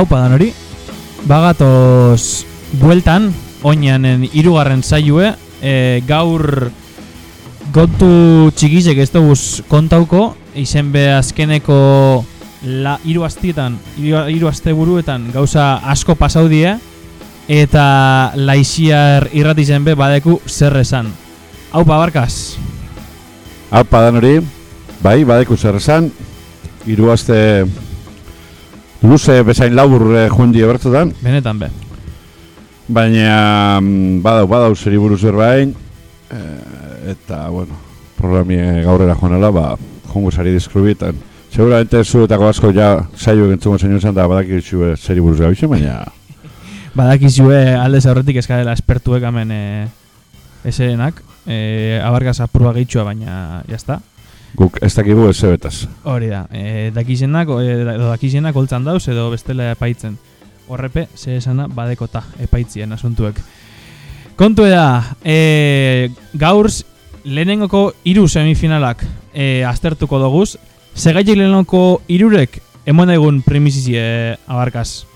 Haupa dan hori, bagatoz bueltan, oinanen irugarren zaiue, e, gaur gontu txikizek ez duguz kontauko, izen be azkeneko la, iru astietan, iru, iru aste buruetan gauza asko pasau die, eta laixiar irrati zen be badeku zer esan. Haupa, barkaz. Alpa dan hori, bai, badeku zer esan, hiru aste luze bezain labur eh, joan die bertzetan, Benetan be. baina mm, badau, badau zeri buruz berbain, eh, eta, bueno, programie gaurrera joanela, ba, jongo sari deskrubitan. Seguramente zuetako asko ja saio egentzuko zein izan da badakizu eh, zeri buruz gabizu, baina Badakizue aldez aurretik eskadela espertuek hemen e, eserenak. E, abarkaz apurua gehitxua, baina jazta. Guk ez dakigu ez zebetaz. Hori da. E, dakizenak, e, edo dakizenak holtzan dauz edo bestela epaitzen. Horrepe, ze esana badekota epaitzien asuntuek. Kontu da, e, gaur lehenengoko hiru semifinalak e, aztertuko doguz. Segaitik lehenengoko hirurek emon egun primizizi e, abarkaz.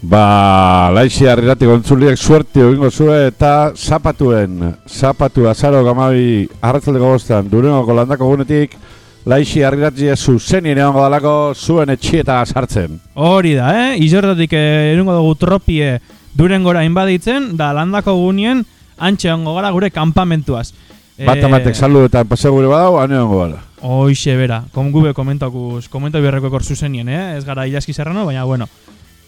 Ba, laixi harrirati gontzuliek suerti egingo zue eta zapatuen, zapatu azaro gamabi arratzaldeko bostan, durengoko landako gunetik, laixi harrirati zu zenien egongo dalako zuen etxieta sartzen. Hori da, eh? Izortatik eh, erungo dugu tropie durengora inbaditzen, da landako gunien antxe ongo gara gure kanpamentuaz. Eh, Bat amatek salu eta pase gure badau, ane egongo bala. Hoixe bera, kom gube komentakuz, komentau berreko ekor zuzenien, eh? Ez gara ilaski zerrano, baina bueno.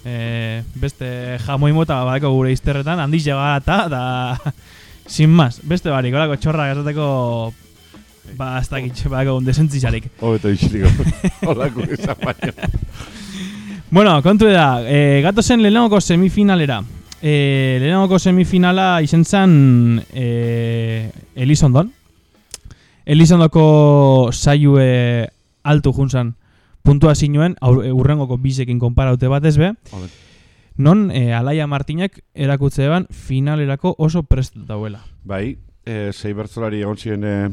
Eh, beste jamoi mota badeko gure izterretan, handiz eta, da, sin más, beste barik, horako txorrak esateko, ba, ez dakit, badeko un desentzizarik. Hobeto isiliko. Olako izan baina. Bueno, kontu da, e, gatozen lehenengoko semifinalera. E, lehenengoko semifinala izen zen e, Elizondon. Elizondoko saiue altu juntzan puntua zinuen, aur- e, urrengoko bizekin konparaute batez be. Non, e, Alaia Martinek erakutze eban finalerako oso prest dauela. Bai, e, zei bertzolari egon ziren, e,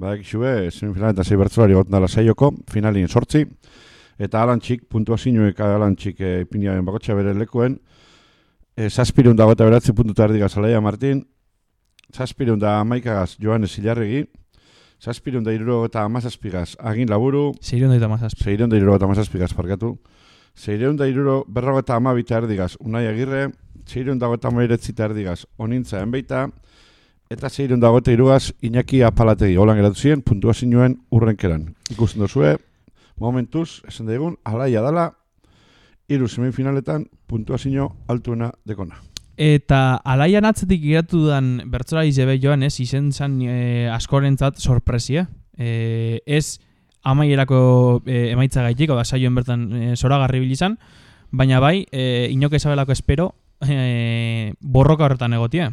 badakizue, semifinal eta zei bertzolari egon dala saioko, finalin sortzi, eta alantxik, puntuazioek alantxik e, ipiniaren bakotxa bere lekuen, e, zazpirun dago eta beratzi puntu tardigaz Alaia Martin, zazpirun da amaikagaz Joanes Ilarregi, zazpirun da iruro eta amazazpigaz Agin Laburu, Zeiron daita mazazpi. Seireun da iruro eta amazazpigaz parkatu. Seireun da iruro berrago eta amabita erdigaz Unai Agirre. Seireun dago eta amairetzi erdigaz Onintza enbeita. Eta seireun dago eta irugaz Iñaki Apalategi. Holan geratu ziren, puntua zinuen urrenkeran. Ikusten dozue, momentuz, esan daigun, alaia dala, hiru semifinaletan puntuazio altuena dekona. Eta alaian atzetik geratu dudan bertzolari zebe joan ez, izen zan e, askorentzat sorpresia. E, ez amaierako e, emaitza gaitik, oda saioen bertan e, zoragarri bilizan, baina bai, e, inoke esabelako espero e, borroka horretan egotia.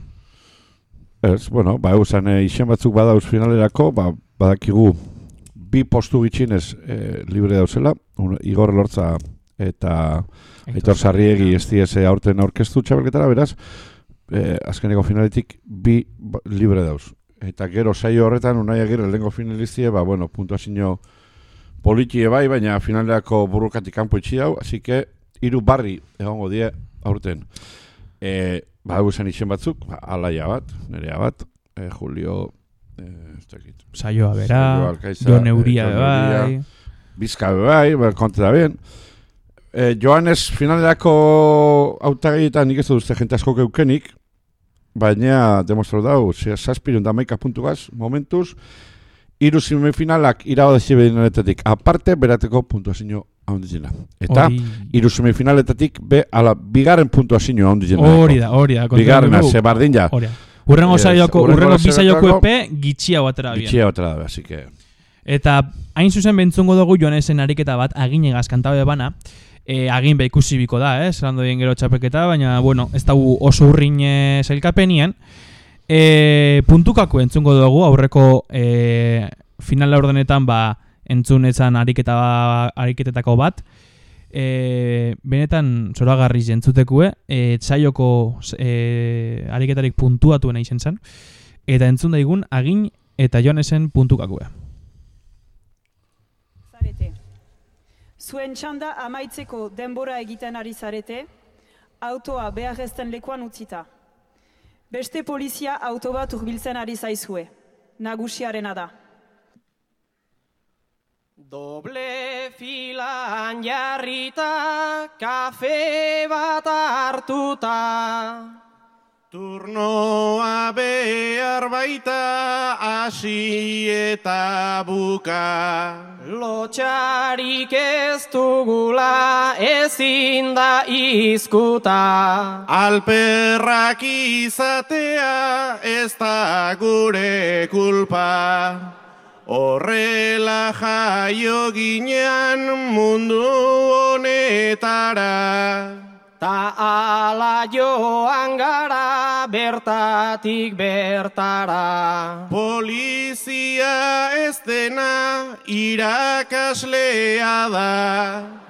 Ez, bueno, ba, eusan e, izen batzuk badauz finalerako, ba, badakigu bi postu gitxinez e, libre dauzela, un, Igor Lortza eta Aitor Sarriegi ez diese aurten aurkeztu txabelketara, beraz, e, azkeneko finaletik bi ba- libre dauz. Eta gero saio horretan, unai agirre lehenko finalistie, ba, bueno, puntuazio politie bai, baina finalerako burrukatik kanpo itxi hau, así que hiru barri egongo die aurten. E, ba, esan izen batzuk, ba, alaia bat, nerea bat, e, Julio, e, ez dakit, Saioa bera, Jon Euria eh, bai. Bizka bai, ba, konte da bien. E, Joanes finalerako autagaietan nik ez dut uste jente asko keukenik, baina demostratu dau, zazpirun da maika puntukaz, momentuz, hiru semifinalak irago da zibelinaretatik, aparte, berateko puntuazio ahondizena. Eta, Hori- hiru semifinaletatik, be, ala, bigarren puntuazio ahondizena. Hori da, hori da. Bigarrena, ze bardin ja. Urrengo saioko, urrengo bisaioko saioko- epe gitxia batera bien. Bitxia batera da, así que... Eta hain zuzen bentzungo dugu Joanesen ariketa bat aginegaz kantabe bana. E, agin be ikusi biko da, eh? Zerando bien gero txapelketa, baina, bueno, ez dugu oso urrin zailkapenien. E, puntukako entzungo dugu, aurreko e, final laurdenetan, ba, entzun ezan ariketa, ariketetako bat. E, benetan zoragarri entzutekue, e, txaioko e, ariketarik puntuatuena izen zen. Eta entzun daigun agin eta Joanesen puntukakue. Zarete. Zuen txanda amaitzeko denbora egiten ari zarete, autoa behar ezten lekuan utzita. Beste polizia auto bat urbiltzen ari zaizue. Nagusiarena da. Doble filan jarrita, kafe bat hartuta. Turnoa behar baita hasi eta buka. Lotxarik ez dugula ezin da izkuta. Alperrak izatea ez da gure kulpa. Horrela jaio ginean mundu honetara. Ta ala joan gara bertatik bertara. Polizia ez dena irakaslea da.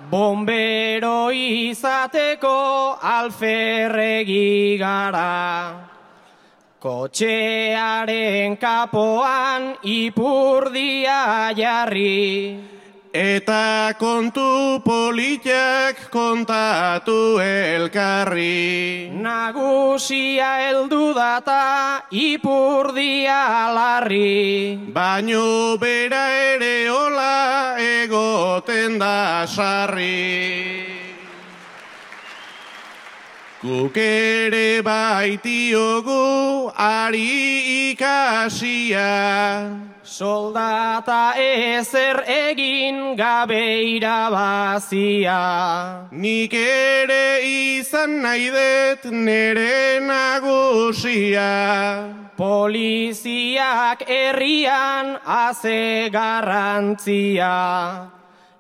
Bombero izateko alferregi gara. Kotxearen kapoan ipurdia jarri. Eta kontu politiak kontatu elkarri. Nagusia heldu data ipurdia larri. Baino bera ere hola egoten da sarri. Guk ere baitiogu ari ikasia. Soldata ezer egin gabe irabazia. Nik ere izan nahi dut nere nagusia. Poliziak herrian haze garrantzia.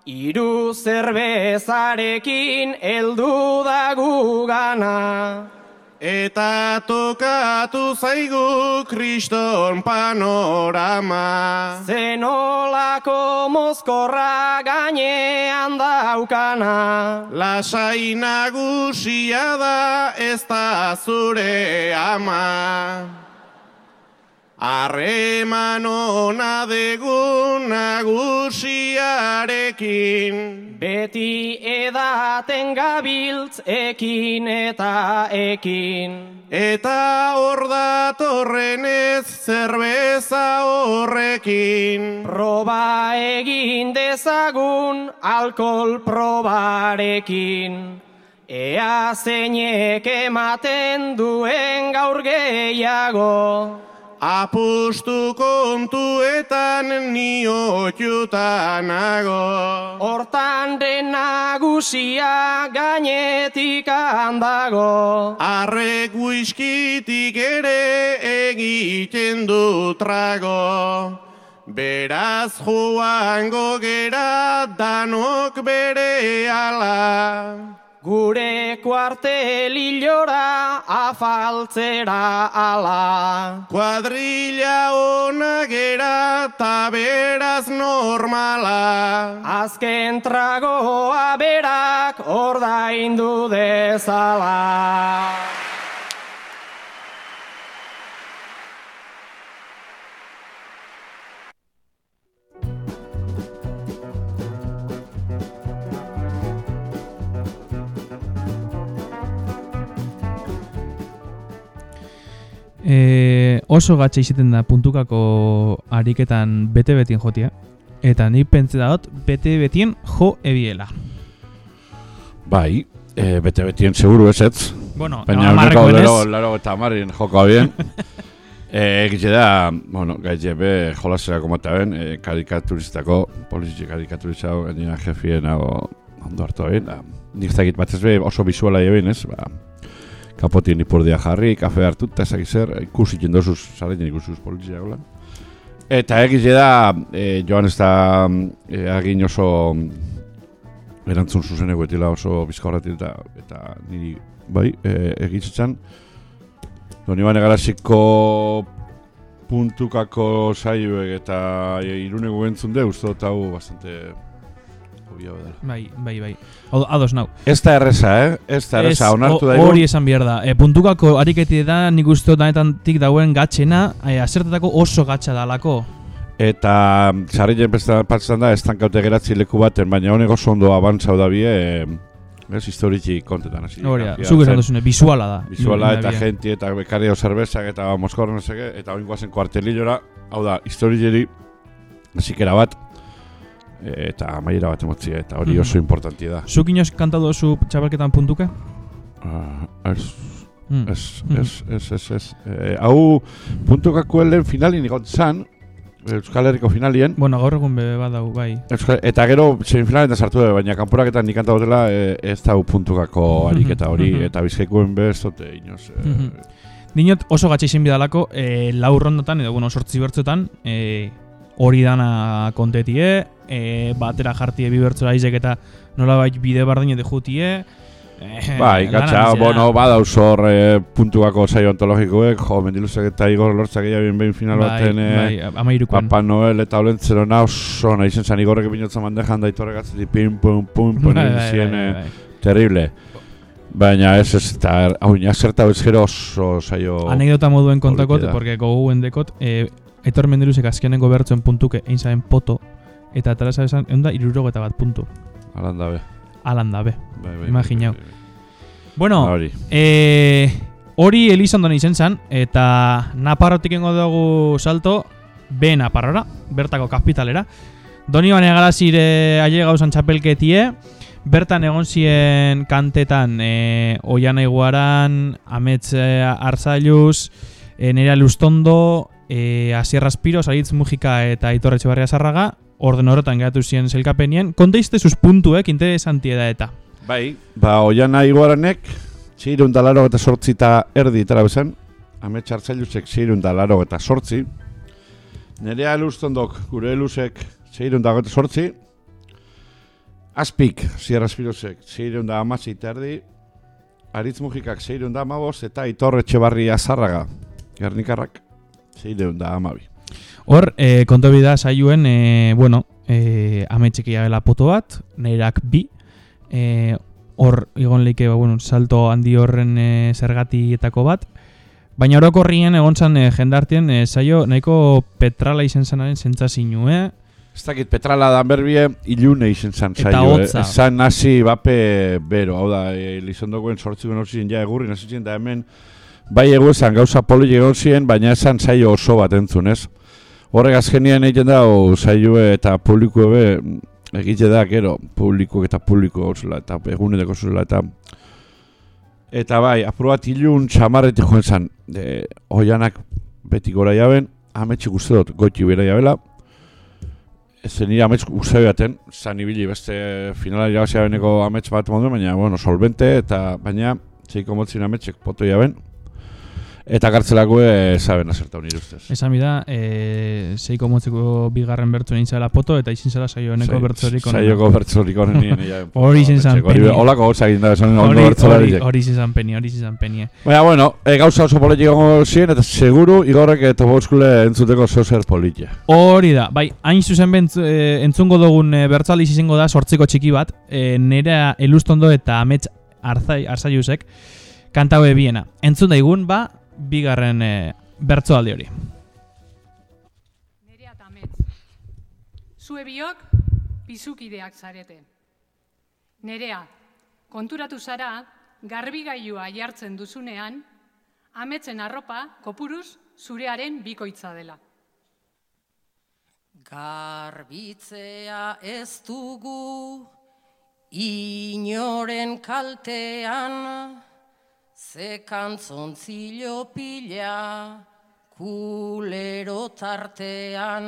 Iru zerbezarekin heldu da gugana. Eta tokatu zaigu kriston panorama. Zenolako mozkorra gainean daukana. Lasai nagusia da ez da zure ama. Harreman ona dugu nagusiarekin. Beti edaten gabiltz ekin eta ekin. Eta hor datorren ez zerbeza horrekin. Proba egin dezagun alkohol probarekin. Ea zeinek ematen duen gaur gehiago. Apustu kontuetan niotuta nago. Hortan den nagusia gainetik handago. Arrek whiskytik ere egiten du trago. Beraz joango gera danok bere ala. Gure kuartelilora afaltzera ala. Kuadrilla ona gera ta beraz normala. Azken tragoa berak ordaindu dezala. E, oso gatxe izaten da puntukako ariketan bete betien jotia. Eta ni pentsa dut bete betien jo ebiela. Bai, e, bete betien seguru ez ez. Bueno, Baina uneko lero, lero eta amarin joko bien. e, Egitxe da, bueno, gaitxe be jolasera komata ben, e, karikaturistako, polizitxe karikaturistako, gainera jefien hau ondo hartu ben. Da. Nik zakit bat ez be oso visuala jo ez, ba, kapotien ipurdia jarri, kafe hartu, eta ezak zer, ikusitzen dozuz, zaren ikusuz polizia hola. Eta egitxe da, e, joan ez da, e, agin oso erantzun zuzeneko etila oso bizka eta, eta niri bai, e, egitzen Doni bane garaziko puntukako saioek eta e, iruneko entzun de, uste dut hau bastante obvio dela. Bai, bai, bai. Odo, ados nau. Ez da erreza, eh? Ez da erreza, Ez, onartu o- da Hori esan behar da. E, puntukako ariketi da nik uste dut danetantik dauen gatxena, e, asertatako oso gatxa dalako. Eta sarrien patzen da, estankaute geratzi leku baten, baina honek oso ondo abantzau da bie, e, ez, historitzi kontetan hasi. Hori da, zuk esan duzune, bisuala da. Visuala eta genti eta bekario zerbezak eta moskorren ezeke, eta oin guazen kuartelillora, hau da, historizeri, zikera bat, eta amaiera bat emotzi, eta hori Mhm. oso importantia da. Zuk inoz kantatu duzu txapelketan puntuke? Uh, ez, Mm. ez, ez, ez, ez, ez. Eh, hau, puntukako lehen finalin igot zan, Euskal Herriko finalien, Bueno, gaur egun bebe badau, bai. Euskal, eta gero semifinalen da sartu dut, baina kanporaketan nik kanta dutela e, ez da puntukako ariketa hori, Mhm. eta bizkaikoen bez, zote, inoz. E, Mhm. Dinot oso gatxe izin bidalako, e, lau rondotan, edo bueno, sortzi bertzotan, e, hori dana kontetie, e, batera jartie bi bertzora izek eta nolabait bide bardin edo jutie. E, Bai, lana gatza, bizera. bueno, badauz hor e, puntukako saio antologikoek, jo, mendiluzek eta Igor Lortzak egin behin final bai, baten, e, bai, amairukoan. Papa Noel eta Olentzerona oso nahi zen zan Igorrek binotza mandejan da itorrek atzetik pim pum pum pum Bai, bai, bai, eh, bai. terrible. Baina ez ez, eta hau inak zerta bezkero oso saio... Anekdota moduen kontakot, porque goguen dekot, e, Aitor Mendiluzek azkenengo bertzuen puntuke egin zaren poto, eta atara esan, egun irurogeta bat puntu. Alan dabe. Alan da, be. Bai, bai, Imaginau. bai, bai, bai. Bueno, Hori. e, hori Elizondon izen zan, eta Naparrotik ingo dugu salto, B Naparrora, bertako kapitalera. Doni bane garazire aile gauzan txapelketie, bertan egon ziren kantetan e, Oiana Iguaran, Amets e, Arzailuz, e, Nerea Lustondo, e, Asier Aspiro, Saritz Mujika eta Aitor Etxebarria Sarraga, orden horretan geratu ziren zelkapenien. Konteizte sus puntuek, interesantie da eta. Bai, ba, oiana iguaranek, txirun da laro eta sortzi eta erdi itara bezan, amets hartzailuzek txirun da laro eta sortzi, nerea elustondok, gure elusek txirun da eta sortzi, Azpik, Sierra Spirosek, txirun da amatzi eta erdi, Aritz Mujikak txirun da amaboz, eta Itorre Txebarria Zarraga, Gernikarrak, txirun da amabi. Hor, e, konto bida saioen, e, bueno, e, ametxekia gela poto bat, neirak bi, e, hor, egon leike, ba, bueno, salto handi horren e, zergatietako bat, baina orokorrien egon zan e, jendartien e, saio nahiko petrala izen zanaren zentzazinu, eh? Ez dakit petrala da berbie ilune izen zan Eta saio, eh? hotza. Bape bero, hau da, e, Elizondokoen sortzi ben ja egurri nasi ziren, da hemen bai egu esan gauza poli egon ziren, baina esan saio oso bat entzun, ez? Horrek azkenien egiten da, o, saioe eta publiko ebe, egite da, gero, publiko eta publiko gauzela, eta eguneteko zuzela, eta Eta bai, apur bat ilun txamarretik joan zan, de, oianak beti gora jaben, ametxik uste dut goiti bera jabela, Zen nire amets uste baten, zan ibili beste finala irabazia beneko amets bat modu, baina, bueno, solvente, eta baina, zeiko motzin ametsek poto jaben, eta kartzelako zaben azertau nire ustez. Esan bida, e, zeiko motzeko bigarren bertu egin zela poto, eta izin zela saio honeko Zai- bertzorik onena. Saioko bertzorik onen nien. Hori izen zan ametsek, hori- peni. Holako gauza egin da, esan ondo Hori, hori, izin zan peni, hori izin zan peni. eh. Baina, bueno, e, gauza oso politik gongo ziren, eta seguru igorrek eta bozkule entzuteko zeo zer politia. Hori da, bai, hain zuzen bentz, e, entzungo dugun e, bertzaldiz izango da sortziko txiki bat, e, nerea elustondo eta amets arzai, arzaiusek kantau biena. Entzun daigun, ba, bigarren e, bertzoaldi hori. Nerea eta amets. Zue biok, bizukideak zarete. Nerea, konturatu zara, garbigailua jartzen duzunean, ametzen arropa, kopuruz, zurearen bikoitza dela. Garbitzea ez dugu inoren kaltean, ze kantzontzilo pila kulero tartean.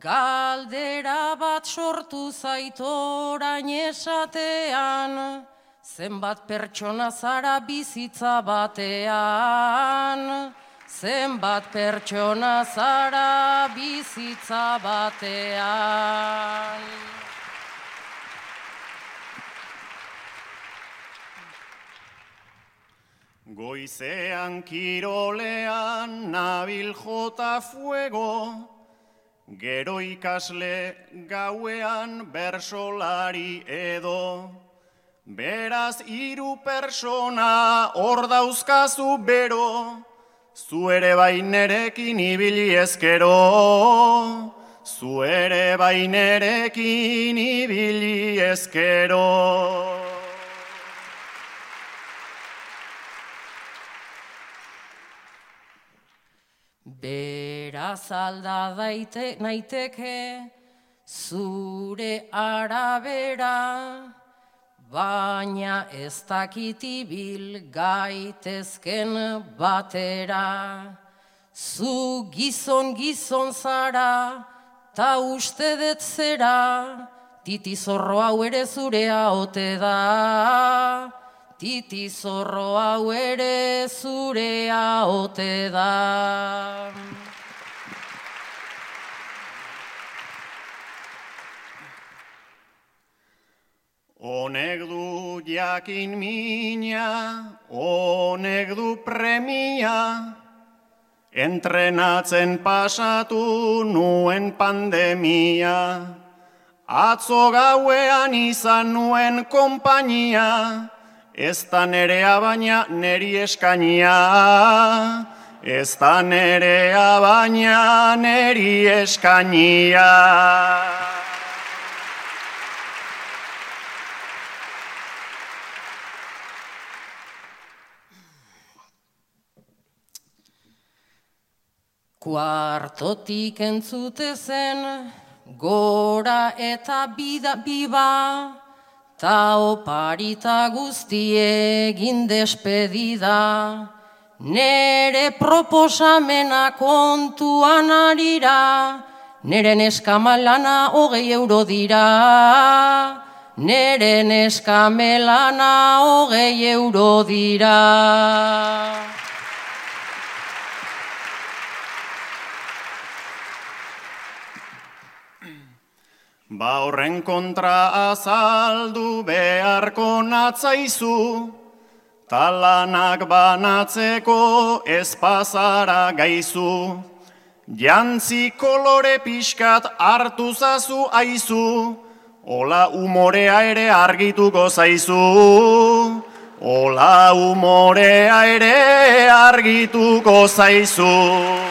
Galdera bat sortu zaitorain esatean, zenbat pertsona zara bizitza batean. Zenbat pertsona zara bizitza batean. Goizean kirolean nabil jota fuego, gero ikasle gauean bersolari edo. Beraz hiru persona hor dauzkazu bero, zu ere bainerekin ibili ezkero, zu ere bainerekin ibili ezkero. Beraz alda daite naiteke zure arabera, baina ez dakit ibil gaitezken batera. Zu gizon gizon zara, ta uste dut zera, titi zorro hau ere zurea ote da. Titi zorro hau ere zurea ote da. Honek du jakin mina, honek du premia, entrenatzen pasatu nuen pandemia. Atzo gauean izan nuen konpainia, ez da nerea baina neri eskainia. Ez da nerea baina neri eskainia. Kuartotik entzute zen, gora eta bida biba, ta oparita guztie egin despedida. Nere proposamena kontuan arira, nere neskamalana hogei euro dira. Nere neskamelana hogei euro dira. Ba horren kontra azaldu beharko natzaizu, talanak banatzeko ezpazara gaizu. Jantzi kolore pixkat hartu zazu aizu, ola umorea ere argituko zaizu. Ola umorea ere argituko zaizu.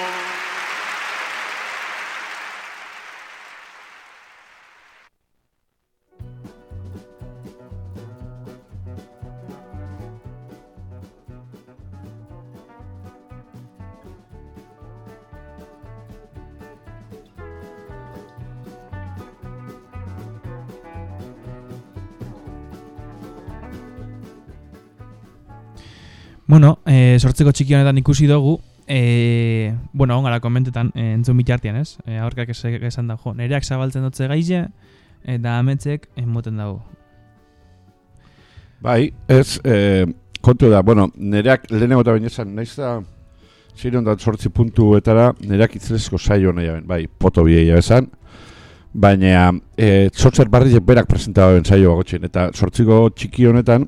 Bueno, eh, sortzeko txiki honetan ikusi dugu, eh, bueno, ongara komentetan, eh, entzun bitartian, ez? Eh, aurkak esan da, jo, nereak zabaltzen dutze gaize, eta ametzek emoten dago. Bai, ez, eh, kontu da, bueno, nereak lehenengo eta baina esan, naiz da, ziren da sortzi puntuetara, nereak itzelesko saio nahi jaben, bai, poto biei esan, baina eh, sortzer barriek berak presentaba ben saio bagotxen, eta sortziko txiki honetan,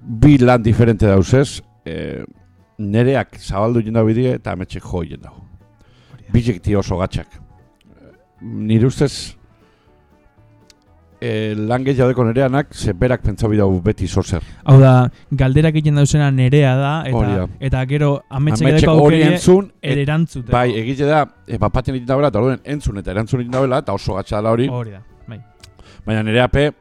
bi lan diferente dauzez, eh, nereak zabaldu jenda bidie eta ametxek jo jendau. Bilek ti oso gatxak. Eh, Nire ustez, eh, lan gehiago deko nereanak, ze berak pentsau bidau beti sortzer. Hau da, galderak egiten dauzena nerea da, eta, da. eta gero ametxek edeko hori aukere entzun, et- erantzuteko. Bai, egite da, e, bapaten egiten dabela, eta orduen entzun eta erantzun egiten dabela, eta oso gatsa dela hori, Hori da, bai. baina nire ape,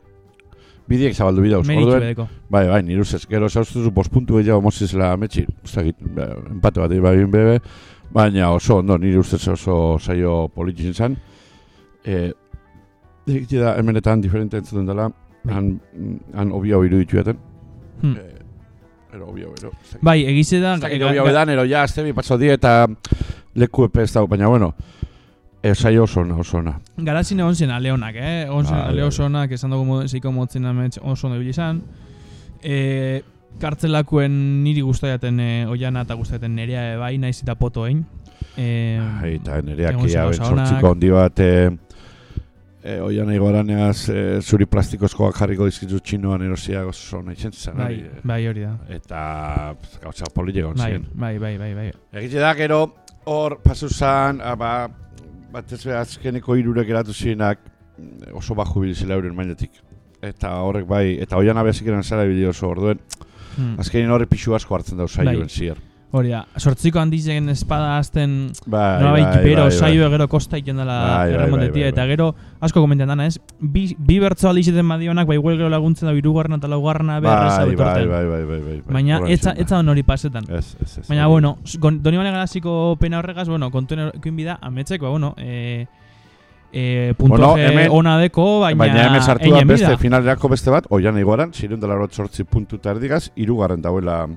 bidiek zabaldu Orduen, edeko. bai, bai, nire ustez, gero zaustuzu bost puntu gehiago mozizela ametxi, ez dakit, ba, empate bat egin bebe, baina oso ondo, nire ustez oso saio politizin zan. E, da, hemenetan diferente entzuten dela, Bai. han, han obio iruditu jaten. Hmm. E, ero obio, ero. Bai, egize da... Dakit ga- obio bedan, ero ja, azte bi patzo die eta leku epe ez dago, baina bueno, e, saio oso ona, oso ona. Garazin egon zen aleonak, eh? Egon zen Bai, ale bai. oso onak, esan dugu mo- zeiko motzen amets oso ondo izan. E, kartzelakuen niri guztaiaten e, oiana eta guztaiaten nerea bai, naiz eta poto egin. E, Ai, eta nereak egon zen ia, gauza onak. sortziko handi bat, e, e, oian egoraneaz, e, zuri plastikozkoak jarriko dizkizu txinoan erosia oso nahi zen bai, bai hori da. Eta gauza poli egon Bai, ziren. bai, bai, bai, bai. Egite da, gero, hor, pasu zan, ah, ba, batez be azkeneko irurek eratu zirenak mm, oso baju bilizela euren mailetik. Eta horrek bai, eta oian abezik eran zara bideo oso orduen, Hmm. azkenin horrek pixu asko hartzen dau saioen Bai. zier. Hori da, sortziko handizen espada azten Bai, nolabait bai, bero bai, bai. saio gero kosta iten dela Bai, bai, erremontetia eta gero asko komenten dana, ez? Bi, bi bertzo aldi izaten badionak, bai igual gero laguntzen da hirugarrena eta laugarrena berrez Bai, bai, bai, bai, bai, bai, bai. Baina etza, etza hori pasetan. Ez, ez, ez. Baina, bueno, gon- doni bane garaziko pena horregaz, bueno, kontuen ekuin bida, ametzek, ba, bueno, e, e, puntuaje Bueno, hemen- ona deko, baina, Baina hemen sartu da beste bida. finalerako beste bat, oian igoran, rot sortzi puntu eta erdigaz, irugarren dauela,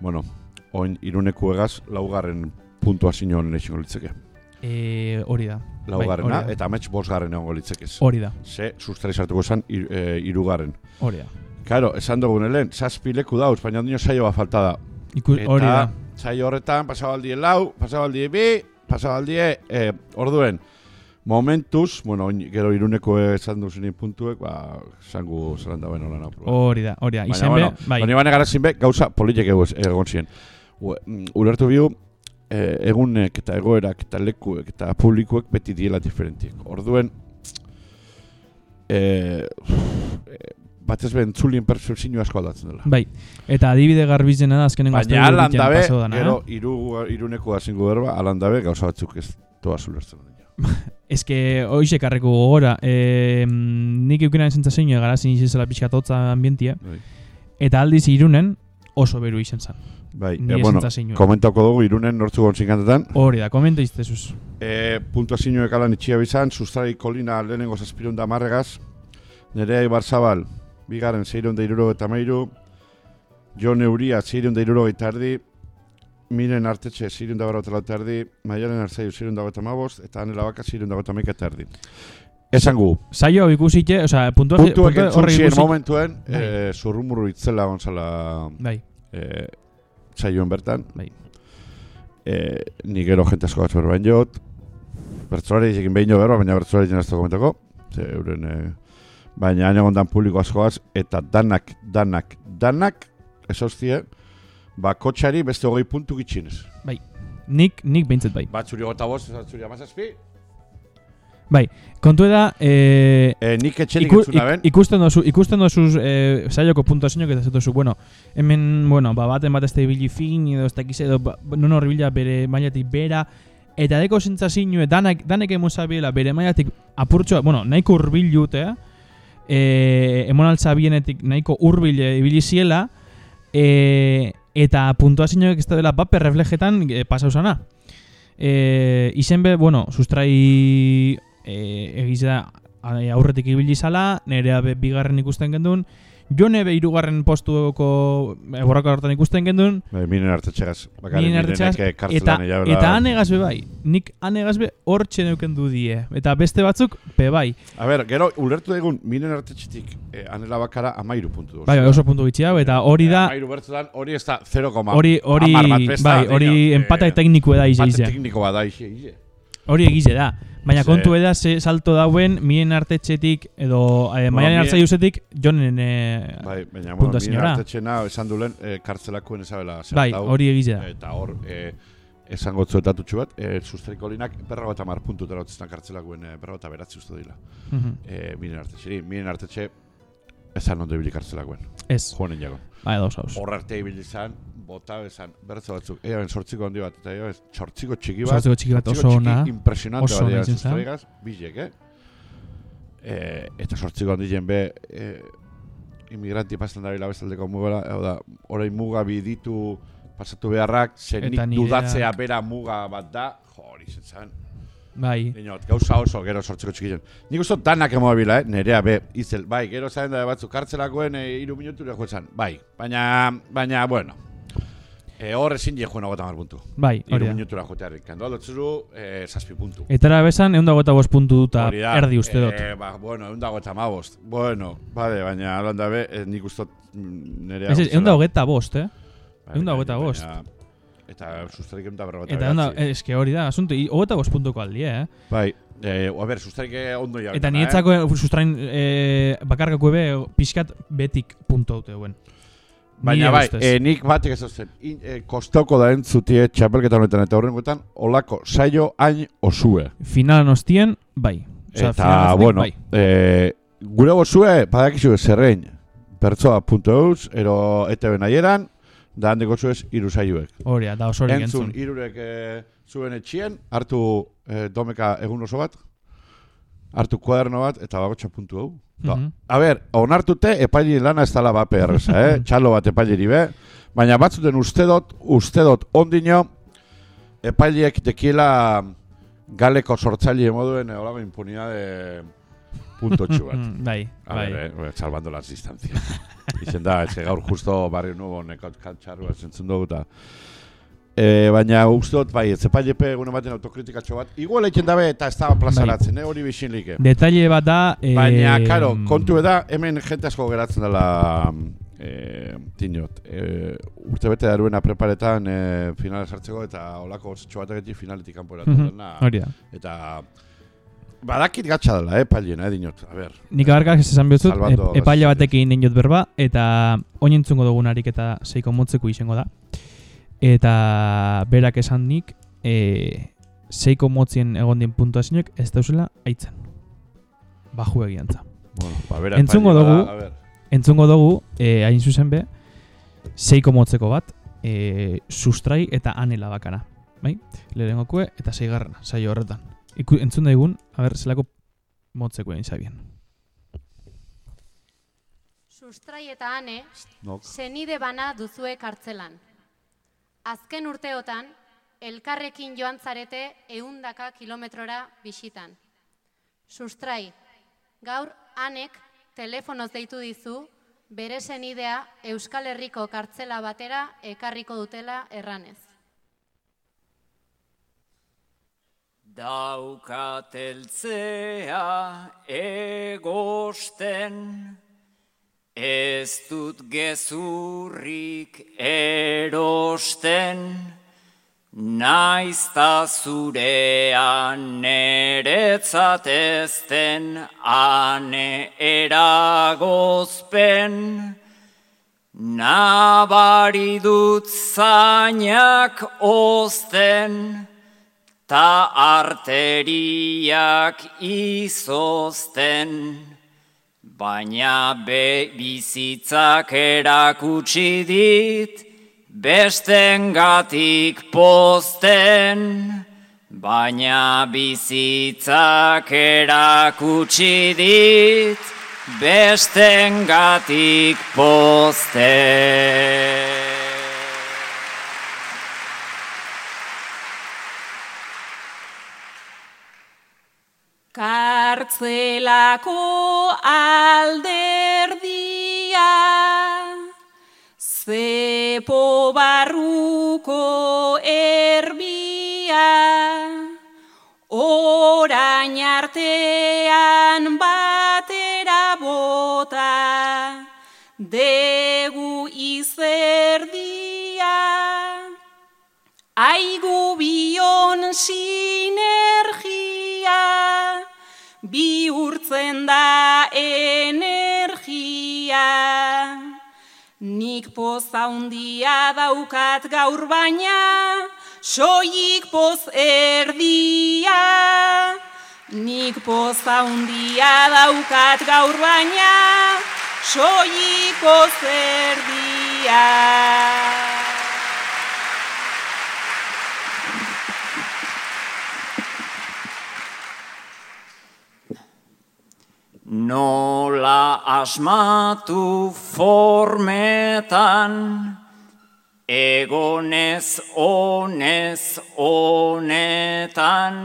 bueno, oin iruneku egaz, laugarren puntua zinon lehizango litzeke. E, hori da. Laugarrena, bai, hori da. eta amets bosgarren egongo litzekez. Hori da, Ze, sustrai sartuko zen, ir, e, irugarren. hori da. Karo, esan dugun helen, zazpi leku dauz, baina dino saio bat falta da. Iku, Eta hori da. saio horretan, pasabaldie lau, pasabaldie bi, pasabaldie, e, orduen, momentuz, bueno, oin, gero iruneko esan duzunin puntuek, ba, zangu zelan dauen holan hau. Hori da, hori da. Baina, Izen bueno, be, bai. Honi bane garazin be, gauza politik mm, ulertu bihu, eh, egunek eta egoerak eta lekuek eta publikoek beti diela diferentiek. Orduen, eh, eh, batez ben tzulien percepzio asko aldatzen dela. Bai, eta adibide garbizena da Baina alan asteburu dabe, pasau dana, gero eh? iru, iruneko azingo berba, alan dabe gauza batzuk ez toa zulertzen. Ez que hoxe karreko gogora, e, nik eukinaren sentzazioa garazin izan zela pixka totza ambientia, Bai. eta aldiz irunen oso beru izan zen. Bai, eh, bueno, komentauko dugu irunen nortzu gonzinkantetan. Hori da, komenta iztezuz. E, puntuazioek alan itxia bizan, sustrai kolina lehenengo zazpirun da marregaz, Nerea Ibar Zabal, bigarren zeiron da iruro eta mairu, Jon Euria zeiron da iruro eta erdi, Miren Artetxe zeiron da barra eta erdi, Maialen Arzaiu zeiron da gota mabost, eta Anela Baka zeiron da maika eta erdi. Esan gu, Saio hau ikusite, osea, puntua puntuak entzun ziren ikusik- momentuen, Bai. e, zurrumurru itzela gonzala Bai, e, saioen bertan. Bai. E, ni gero jente asko bat berbain jot. Bertzolari egin behin jo berba, baina bertzolari jenazto komentako. Ze, euren, e, baina hain egon dan publiko askoaz, eta danak, danak, danak, ez hostie, bakotxari beste hogei puntu gitxinez. nik, nik behintzet bai. Batzuri gota bost, batzuri amazazpi. Bai, kontu da, e, E, nik etxenik Iku, entzuna ben. ik, ikusten dozu, ikusten dozu eh, saioko puntuazioak eta zetuzu, bueno, hemen, bueno, ba, baten bat ez da ibili fin, edo ez dakiz, edo, ba, non horribila bere mailatik bera, eta deko zentzazioa, danak, danek emuzabiela bere mailatik apurtxoa, bueno, nahiko urbil jute, eh, emonaltza bienetik nahiko urbil ibili ziela, eh, eta puntuazioak ez da dela paper reflejetan eh, pasau zana. Eh, izen be, bueno, sustrai eh, egiz da a- aurretik ibili zala, nerea be bigarren ikusten gendun, jone be irugarren postuko e, borroka hortan ikusten gendun, Bai, minen hartetxegaz. Hartetxeaz, eh, eta, eta anegaz be bai, nik anegaz be hortxe neuken du die, eta beste batzuk pe bai, A ber, gero, ulertu egun, minen hartetxetik eh, anela bakara amairu puntu. bai, oso puntu gitxi hau, eta hori da, Amairu bertzetan, hori ez da 0, hori, hori, bai, hori empata tekniko da ize, Empate ize. tekniko bada ize, ize. Hori egize da. Baina kontu eda ze salto dauen mien artetxetik edo eh, maialen mien- hartzaiuzetik jonen eh, Bai, baina, bueno, señora. hartetxena esan dulen eh, kartzelakuen ezabela. Bai, hori egize da. Eta hor, eh, esango zuetatutxu bat, eh, sustriko linak berra bat amar puntu tera otziztan kartzelakuen eh, berra bat aberatzi uste dila. Mhm. Eh, minen hartetxeri, minen hartetxe esan ondo ibili kartzelakuen. Ez, Joanen jago. bai, dauz, dauz. Hor arte ibili zan, bota bezan, bertze batzuk. Ea ben sortziko handi bat, eta ea ben sortziko txiki bat. Sortziko txiki bat sortziko oso ona. Impresionante Oso bat zen. sustraigaz, bilek, eh? E, eta sortziko handien be, e, imigranti pasan da bezaldeko mugara, hau da, orain muga bi ditu pasatu beharrak, zenik dudatzea bera muga bat da, jo, hori zen zen. Bai, Dinot, gauza oso, gero sortzeko txikien. Nik uste dut danak emobila, eh? Nerea, be, izel, bai, gero zaren da batzuk kartzelakoen e, iru minutu bai. Baina, baina, bueno, e, hor ezin je joan mar puntu. bai, hori da. minutura jotearik. Kando aldotzuru, e, zazpi puntu. Etara besan, egun dago eta bost puntu eta da. erdi uste dut. E, ba, bueno, egun dago eta mabost. Bueno, bade, baina alanda be, e, nik uste dut mm, nerea... Ez, egun guztela- dago eta bost, eh? Bai, ehun dago baina- eta bost. Eta sustarik egun da berro Eta egun dago, eske hori da, asunto, hogeta bost puntuko aldia, eh? Bai, e, a ber, sustarik ondo ja. Eta niretzako eh? sustrain eh, bakargako ebe pixkat betik puntu haute duen. Baina bai, e, nik batek ez zen, e, kostauko da entzutie txapelketa honetan eta horrengoetan, olako saio hain osue. Finalan ostien, bai. Finalan eta, bueno, bai. e, gure osue, badakizu zerrein, pertsoa punto eus, ero ETV nahieran, da handeko zuez iru saioek. Hori, da oso hori Entzun, entzun. irurek e, zuen etxien, hartu e, domeka egun oso bat, hartu kuaderno bat, eta bagotxa puntu hau. Da, Mhm. A ber, onartute epaili lana ez dala bat perreza, eh? Txalo bat epaileri be. Baina batzuten uste dut, uste dut, ondino, epailiek tekiela galeko sortzaile moduen eolago impunidade puntotxu bat. Mm, bai, A bai. ver, eh, salvando las distancias. Izen da, etxe gaur justo barrio nuevo nekot kantxarru zentzun dugu eta E, baina uste dut, bai, ez epailepe egun baten autokritikatxo bat. Igual eiken dabe eta ez da plazaratzen, eh, hori bixin like. Detalle bat da... Eh, Baina, karo, kontu da, hemen jente asko geratzen dela e, tinot. E, urte bete daruena preparetan e, finala sartzeko eta olako txo bategetik finaletik kanpo eratu. Hori da. Eta badakit gatsa dela, eh, pailena, eh, dinot. A ber, Nik abarkak ez esan e, epaile batekin dinot berba, eta oinentzungo dugun ariketa zeiko motzeko izango da. Eta berak esan nik, e, zeiko motzien egon dien puntuazioak ez dauzela aitzen. Baju egiantza. bueno, ba, bera Entzungo dugu. Entzungo dugu, e, hain zuzen be, zeiko motzeko bat, e, sustrai eta anela bakana. Bai? Lehenengokue eta zeigarrena, saio horretan. Iku, entzun daigun, a ber, zelako motzeko egin zabien. Sustrai eta ane, Nok. senide bana duzue kartzelan. Azken urteotan, elkarrekin joan zarete eundaka kilometrora bisitan. Sustrai, gaur anek telefonoz deitu dizu, bere senidea Euskal Herriko kartzela batera ekarriko dutela erranez. Daukateltzea egosten, ez dut gezurrik erosten, naizta zurean neretzat ane eragozpen, nabari dut zainak ozten, ta arteriak izozten, baina be bizitzak erakutsi dit, bestengatik posten, baina bizitzak erakutsi dit, bestengatik posten. Kartzelako alderdia, zepo barruko erbia, orain artean batera bota, degu izerdia, aigu bion sinergia, bihurtzen da energia. Nik poz handia daukat gaur baina, soilik poz erdia. Nik poz handia daukat gaur baina, soilik poz erdia. Nola asmatu formetan, egonez onez honetan,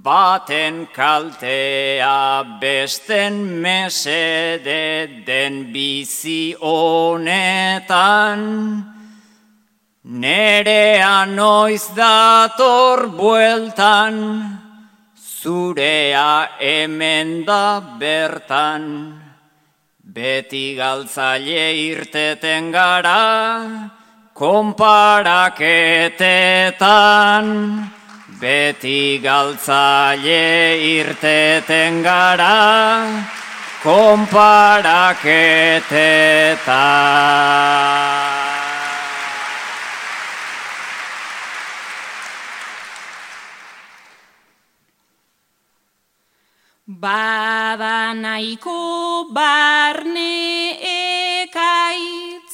baten kaltea besten mesede den bizi honetan, nerea noiz dator bueltan, zurea hemen da bertan, beti galtzaile irteten gara, konparaketetan, beti galtzaile irteten gara, konparaketetan. Bada nahiko barne ekaitz,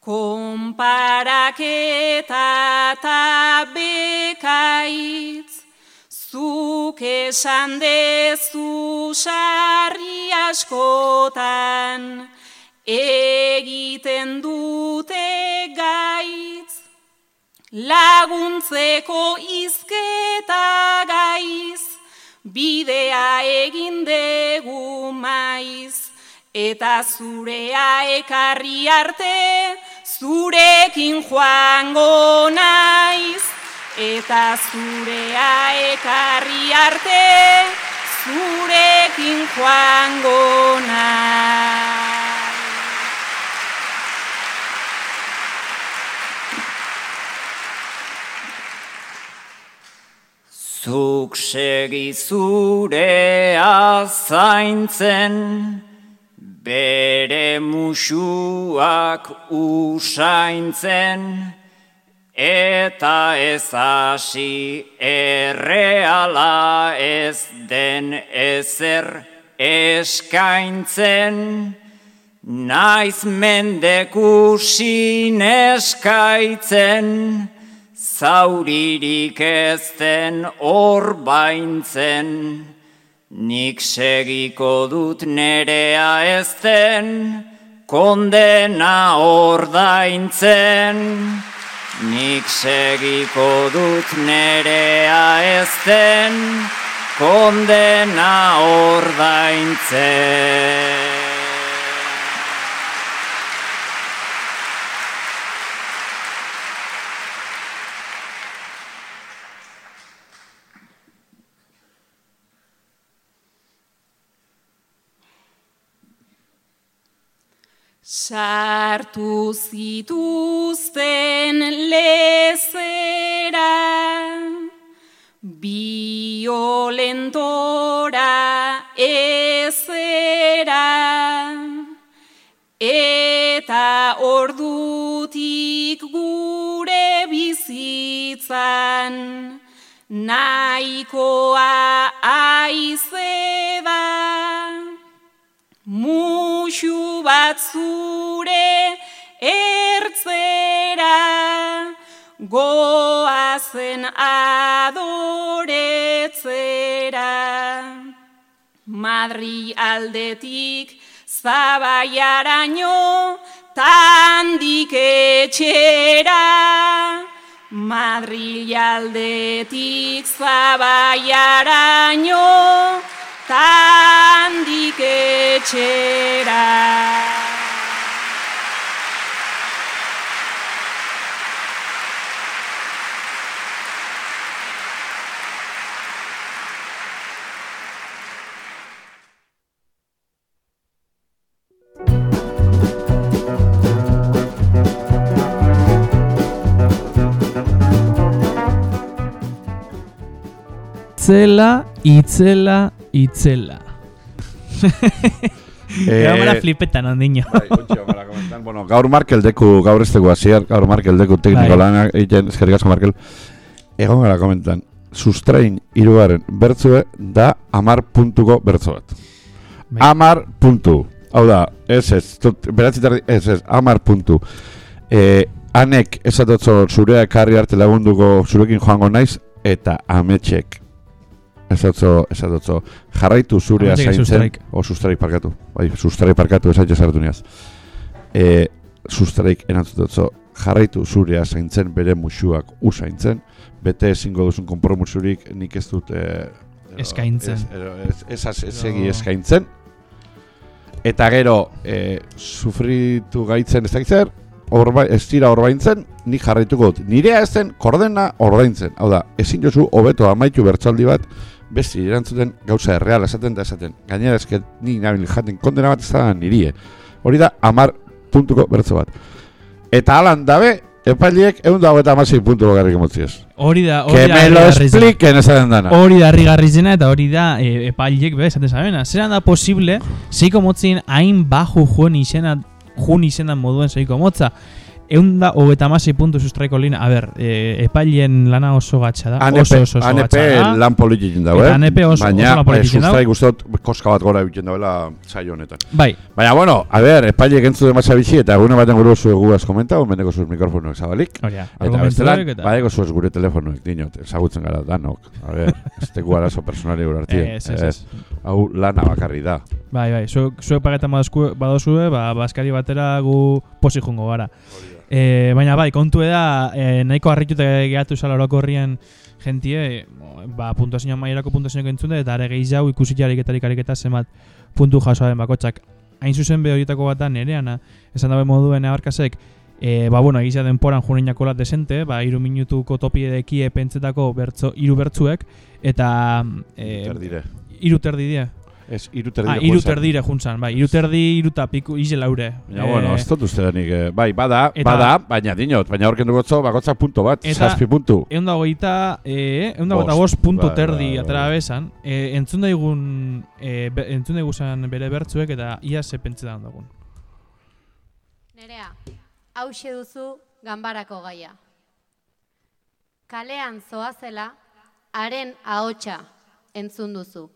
kon konparaketa eta bekaitz, zuk esan dezu sarri askotan, egiten dute gaitz, laguntzeko izketa gaiz, bidea egin degu maiz, eta zurea ekarri arte, zurekin joango naiz. Eta zurea ekarri arte, zurekin joango naiz. Zuk segi zurea zaintzen, bere musuak usaintzen, eta ez hasi erreala ez den ezer eskaintzen, naiz mendekusin eskaitzen, zauririk ezten hor baintzen, nik segiko dut nerea ezten, kondena ordaintzen. Nik segiko dut nerea ezten, kondena ordaintzen. Sartu zituzten lezera, violentora ezera, eta ordutik gure bizitzan, nahikoa aizeda. Muxu bat zure ertzera, goazen adoretzera. Madri aldetik zabaiaraino, tandik etxera. Madri aldetik zabaiaraino, tandik etxera. Itzela, itzela, itzela. Eh, Ega mara flipetan ondiño. Bai, gamara komentan. Bueno, gaur Markel deku, gaur ez dugu hasier, gaur Markel deku tekniko Bai. lanak egiten, eskerrik asko Markel. Egon gara komentan, sustrain iruaren bertzue da amar puntuko bertzo bat. Bai. Amar puntu. Hau da, ez ez, tot- beratzitarri, ez ez, amar puntu. E, anek esatotzo zurea ekarri arte lagunduko zurekin joango naiz, eta ametxek esatotzo, esatotzo jarraitu zurea zaintzen, sustraik. o sustraik parkatu, bai, sustraik parkatu esaitxe sartu niaz. E, sustraik erantzutotzo jarraitu zurea zaintzen bere musuak usaintzen, bete ezingo duzun konpromusurik nik ez dut e, Eskaintzen. Ez, ez, ez, ez, ez egi eskaintzen. Eta gero, e, sufritu gaitzen ez dakit zer, orba, ez dira orbaintzen, nik jarraituko dut. Nirea ez zen, kordena ordaintzen. Hau da, ezin jozu hobeto amaitu bertzaldi bat, besti erantzuten gauza erreala esaten da esaten. Gainera esket ni nabil jaten kondena bat ez da nirie. Hori da, amar puntuko bertzo bat. Eta alan dabe, epailiek egun dago eta amasei puntu bakarrik emotziez. Hori da, hori Que da. me lo zena. expliquen esaten dana. Hori da harrigarrizena eta hori da e, epailek be esaten zabena. Zeran da posible, zeiko motzien hain baju juen izena, jun izena moduen zeiko motza. Eunda hogeta amasi puntu sustraiko lina. A ber, e, epailen lana oso gatsa da. ANP, oso, oso, oso ANP gatsa da. lan politik dago, eh? ANP oso- Baina, oso lan politik eh, dago. sustrai guztot koska bat gora egiten dauela saio honetan. Bai. Baina, bueno, a ber, epailek entzu dematza bitxi, eta egune baten gure zu egu komentau, meneko zuz mikrofonoek zabalik. Hori da, Eta bestelan, badeko zuez gure telefonoek, dinot, ezagutzen gara danok. A ber, ez teku arazo personali urartien. Ez, ez, ez. Hau lana bakarri da. Bai, bai, zuek, paketan badozue, ba, baskari batera gu posi jungo gara. E, baina bai, kontu da, e, nahiko harrituta gehatu zala orokorrien jentie, ba, puntuazio maierako puntuazio entzunde, eta are gehi jau ikusi jariketarik ariketa zenbat puntu jasoaren bakotxak. Hain zuzen be horietako bat da nereana, esan dabe moduen abarkasek, e, ba, bueno, egizia denporan juneinako desente, ba, iru minutuko topiedekie pentsetako bertzo, iru bertzuek, eta... E, Terdire. Iru terdi die. Ez, iru terdire Ah, iru joan zen. terdire juntzan, bai, iru terdi, iru eta piku, ize laure. Ja, bueno, ez dut uste denik, eh, bai, bada, eta- bada, baina dinot, baina horken dugotzo, bakotza punto bat, zazpi puntu. Egun dago eta, e, egun dago eta Bost. bost puntu Bai, terdi bai, atera bai. bezan, e, entzun daigun, e, be, entzun daiguzan bere bertzuek eta ia ze pentsetan dagun. Nerea, hause duzu ganbarako gaia. Kalean zoazela, haren ahotsa entzun duzu.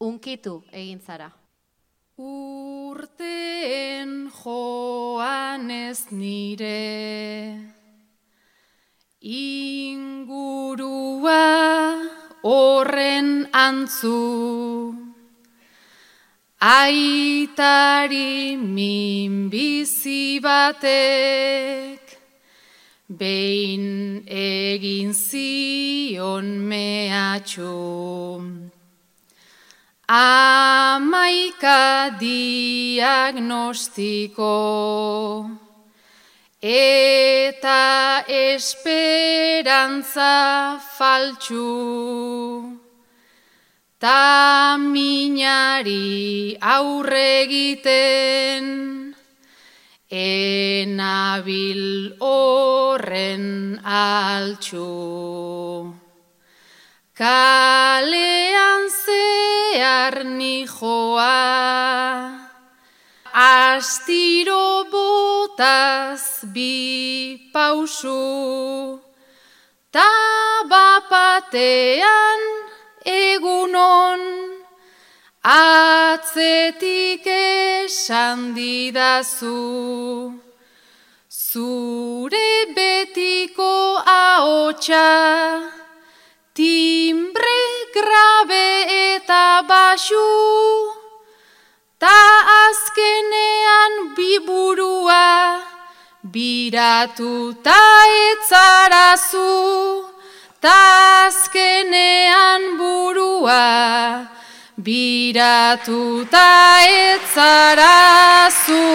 Unkitu egin zara. Urteen joan ez nire. Ingurua horren antzu. Aitari minbizi batek Behin egin zion mehatxu Amaika diagnostiko eta esperantza faltsu ta minari aurre egiten enabil horren altxu. Kalean zehar nijoa, astiro botaz bi pausu, ta bapatean egunon, atzetik esan didazu. Zure betiko ahotsa, timbre grabe eta basu, ta azkenean biburua, biratu ta etzarazu, ta azkenean burua, biratu ta etzarazu.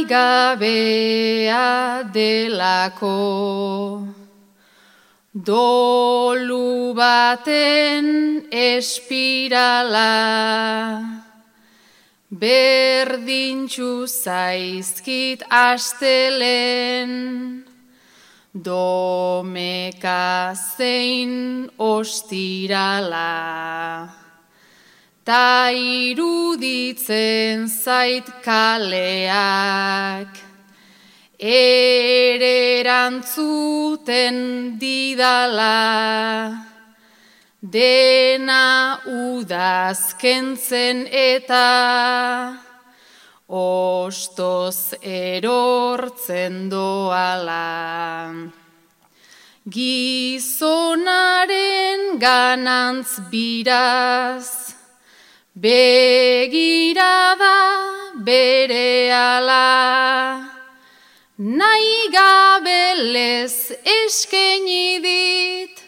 Amaigabea delako. Dolu baten espirala Berdintxu zaizkit astelen. Domeka zein ostirala Ta iruditzen zait kaleak ere erantzuten didala dena udazkentzen eta ostoz erortzen doala. Gizonaren ganantz biraz, begirada bere ala, nahi gabelez eskeni dit,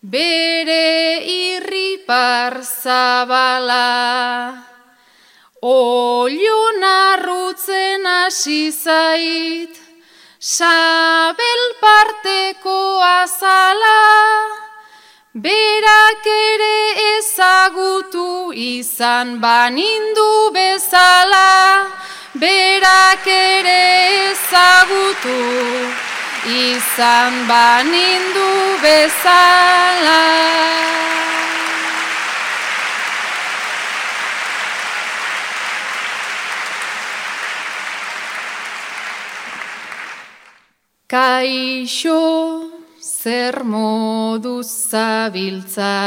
bere irripar zabala. Olio narrutzen hasi zait, sabel parteko azala, berak ere ezagutu izan banindu bezala, berak ere ezagutu izan banindu bezala. Kaixo zer modu zabiltza,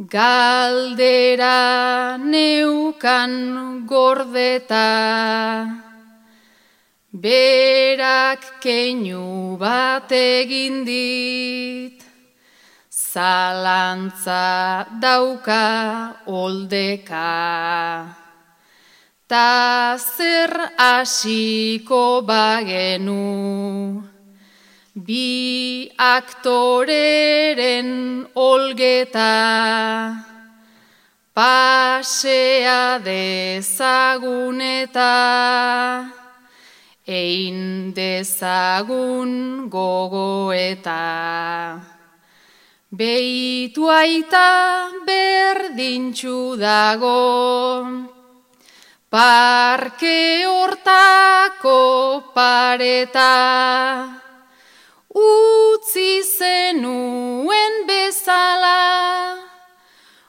galdera neukan gordeta, berak keinu bat egin dit, zalantza dauka oldeka. Ta zer hasiko bagenu, bi aktoreren olgeta, pasea dezagun eta, ein dezagun gogoeta. Beitu aita berdintxu dago, Parke hortako pareta, utzi zenuen bezala,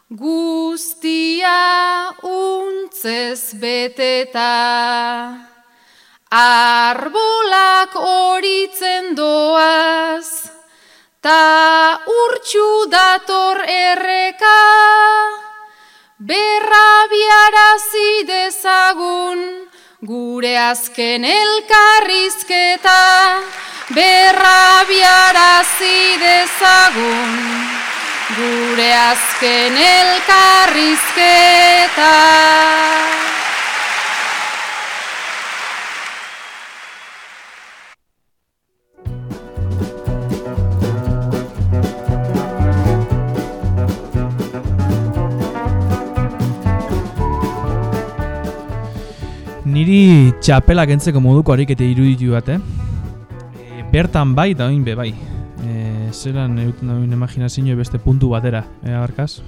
guztia untzez beteta. Arbolak horitzen doaz, ta urtsu dator erreka, Berrabiarazi dezagun gure azken elkarrizketa Berrabiarazi dezagun. Gure azken elkarrizketa Niri txapela kentzeko moduko arikete iruditu bat, eh? E, bertan bai eta oin be bai. E, zelan euten dauen imaginazio beste puntu batera, eh, abarkaz?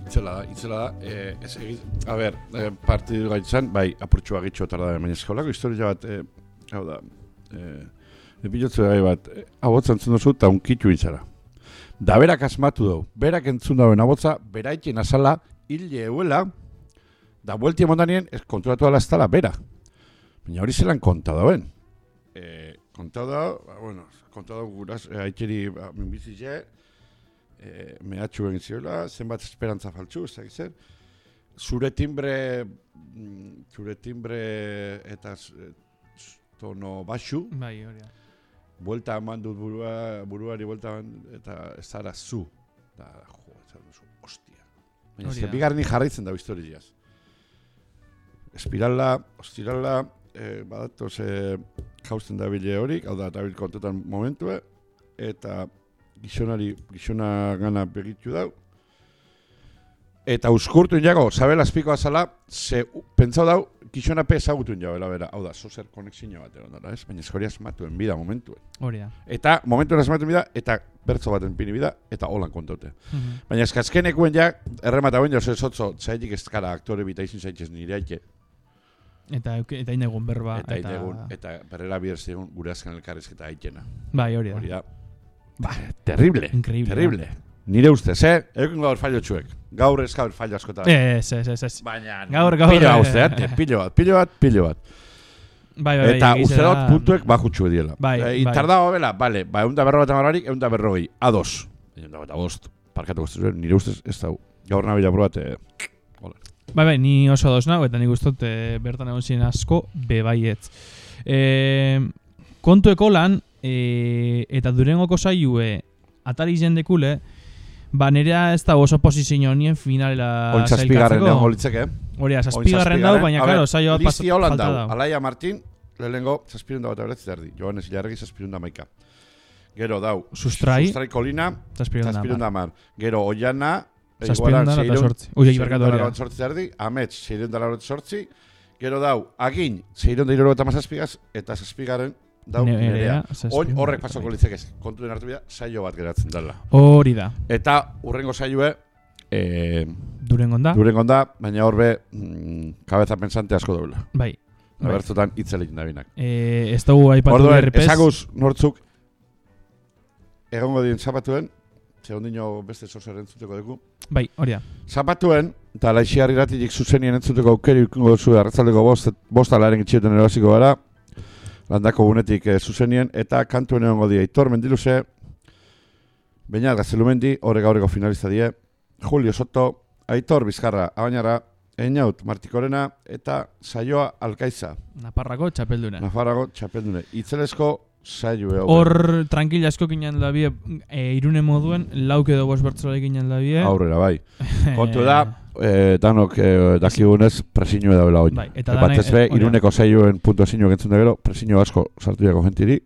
Itzela da, itzela da. E, ez egit, a ber, e, partidu gaitzan, bai, apurtxua gitxo tarda baina eskolako historia bat, e, hau da, e, epilotze gai bat, e, abotzen zuen duzu eta unkitu intzara. Da berak asmatu dugu, berak entzun dauen abotza, beraikin azala, hil euela, da buelti emondanien ez konturatu dela ez bera. Baina hori zelan konta dauen. E, konta da, ba, bueno, konta da guraz, e, haitxeri ba, minbizize, e, mehatxu egin ziola, zenbat esperantza faltzu, ez da Zure timbre, mm, zure timbre eta tono baxu, bai, hori Buelta eman dut burua, buruari buelta eman, eta ez zara zu. Da, jo, ez zara zu, ostia. Baina, ez bigarren jarraitzen da historiaz espirala, ostirala, e, badatoz e, jausten da bile horik, hau da, dabil kontetan momentu, eta gizonari, gizona gana begitu dau. Eta uskurtu inago, Sabel azpiko azala, ze pentsau dau, gizona pe ezagutu inago, bera, hau da, zozer konexio bat egon dara, ez? Baina eskori asmatuen bida momentu. Hori da. Eta momentu asmatuen bida, eta bertzo baten pini bida, eta holan kontaute. Mm Baina eskazkenekuen ja, erremata guen jo, zotzo, zaitik ez kara aktore bita izin zaitzez nire aike, Eta eta inegun berba eta eta inegun eta berrera bierzegun gure azken elkarrizketa aitena. Bai, hori da. Hori da. Ba, terrible. Increíble. Terrible. Nire ustez, eh? Egun gaur fallo txuek. Gaur ez gaur fallo askota. Ez, ez, ez, ez. Baina, gaur, gaur. Pilo hau eh? Pilo bat, pilo bat, pilo bat. Bai, bai, eta bai, uste dut puntuek bajo txue diela. Bai, e, bai. Intarda bela, bale, ba, egun da berro bat amararik, egun da berroi, ados. Egun da bat agost, parkatu guztu nire ustez, ez da, gaur nabila probat, eh, Bai, bai, ni oso dos nago, eta nik ustot e, bertan egon ziren asko, bebaietz. E, kontueko lan, e, eta durengoko zaiue, atari jendekule, ba, nerea ez da oso posizio nien finalela zailkatzeko. Zazpigarren dago, olitzek, eh? Hori, zazpigarren dago, baina, karo, zailo bat falta dago. Listi Alaia Martin, lehenengo, zazpirun dago eta beretzi dardi. Joanes Ilarregi, zazpirun da maika. Gero, dau, Sustrai, Sustrai Kolina, zazpirun da mar. Gero, Ollana, Zazpiren dara eta sortzi. Ui, ibarkatu hori. Zazpiren sortzi zerdi, amets, zeiren dara sortzi, gero dau, agin, zeiren da iroro eta mazazpigaz, eta zazpigaren dau nerea. Oin horrek pasoko litzek ez, kontu den hartu bida, saio bat geratzen dela. Hori da. Eta urrengo saioe, eh, Durengon da. Durengon da, baina horbe, mm, kabeza pensante asko daula. Bai. Bai. Abertzutan itzelekin dabinak. E, ez dugu aipatu Orduan, berpez. ezaguz nortzuk egongo dien zapatuen, segundino beste zozer entzuteko dugu. Bai, hori da. Zapatuen, eta laixiar iratitik zuzenien entzuteko aukeri ikungo duzu arratzaldeko bost, bost alaren itxioten erabaziko gara, landako gunetik e, zuzenien, eta kantuen egongo dira Aitor Mendiluze, Beñat Gaztelumendi, horrega horrego finalista die, Julio Soto, Aitor Bizkarra, Abainara, Einaut Martikorena, eta Saioa Alkaiza. Naparrako txapelduna. Nafarrago txapeldune. Itzelesko saio hau. Hor tranquila asko ginen labie, e, irune moduen, lauk edo bost bertzole ginen labie. Aurrera, bai. Kontu da, eh, danok eh, dakigunez presiño dagoela oin. Bai, eta Batez danek- be, da. iruneko saioen puntuazio entzun da gero, presiño asko sartu jako gentiri.